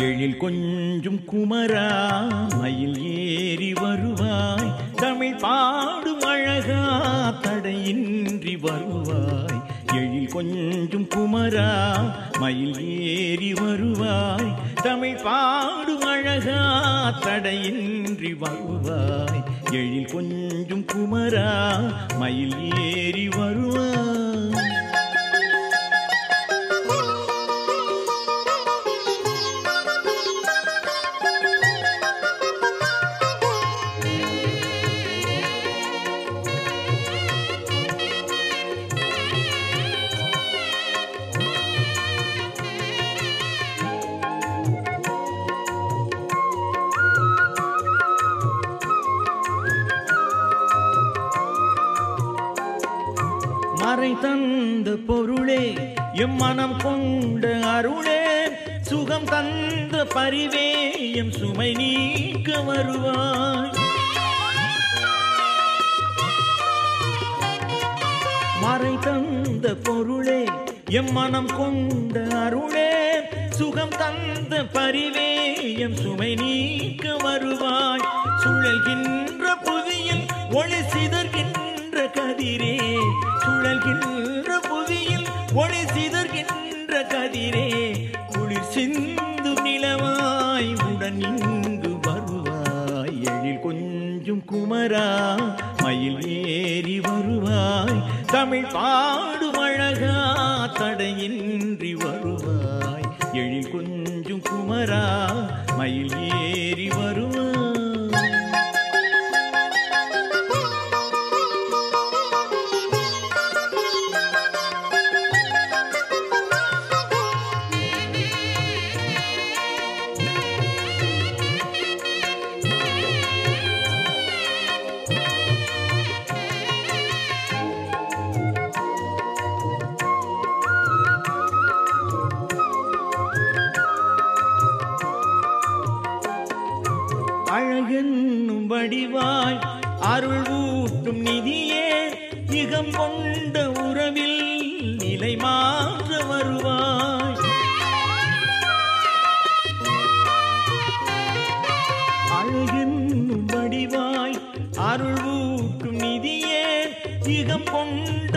எழில் கொஞ்சம் குமரா மயில் ஏறி வருவாய். தமிழ் பாடும் அழகா தடையின்றி வருவாய். எழில் கொஞ்சம் குமரா மயில் ஏறி வருவாய். தமிழ் பாடும் அழகா தடையின்றி வருவாய். எழில் கொஞ்சம் குமரா மயில் ஏறி வருவாய். மறை தந்த பொருளே? எம் மனம் கொண்ட அருளே. சுகம் தந்த பரிவே. எம் சுமை நீக்க வருவாய். மறை தந்த பொருளே. எம் மனம் கொண்ட அருளே. சுகம் தந்த பரிவே. எம் சுமை நீக்க வருவாய். சுழல்கின்ற புவியில் ஒளி சிதர்கின்ற கதிரே. சிதர்கின்ற குளிர் சிந்து நிலவாய் உடன் இங்கு வருவாய். எழில் கொஞ்சம் குமரா மயில் ஏறி வருவாய். தமிழ் பாடும் அழகா தடையின்றி வருவாய். எழில் கொஞ்சம் குமரா மயில் ஏறி வருவாய். அழகென்னும் வடிவாய் அருள் ஊட்டும் நிதியே இகம் கொண்ட உறவில் நிலை மாற்ற வருவாய். அழகென்னும் வடிவாய் அருள் ஊட்டும் நிதியே இகம் கொண்ட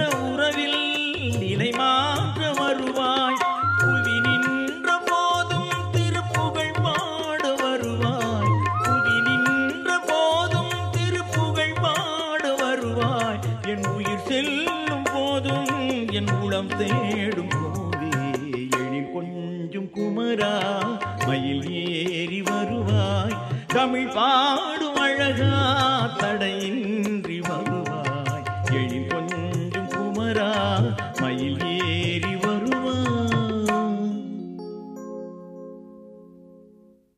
எல்லாம் தேடும் கோவே எழில் கொஞ்சம் குமரா மயில் ஏறி வருவாய். தமிழ் பாடும் அழகா தடையின்றி வருவாய். எழில் கொஞ்சம் குமரா மயில்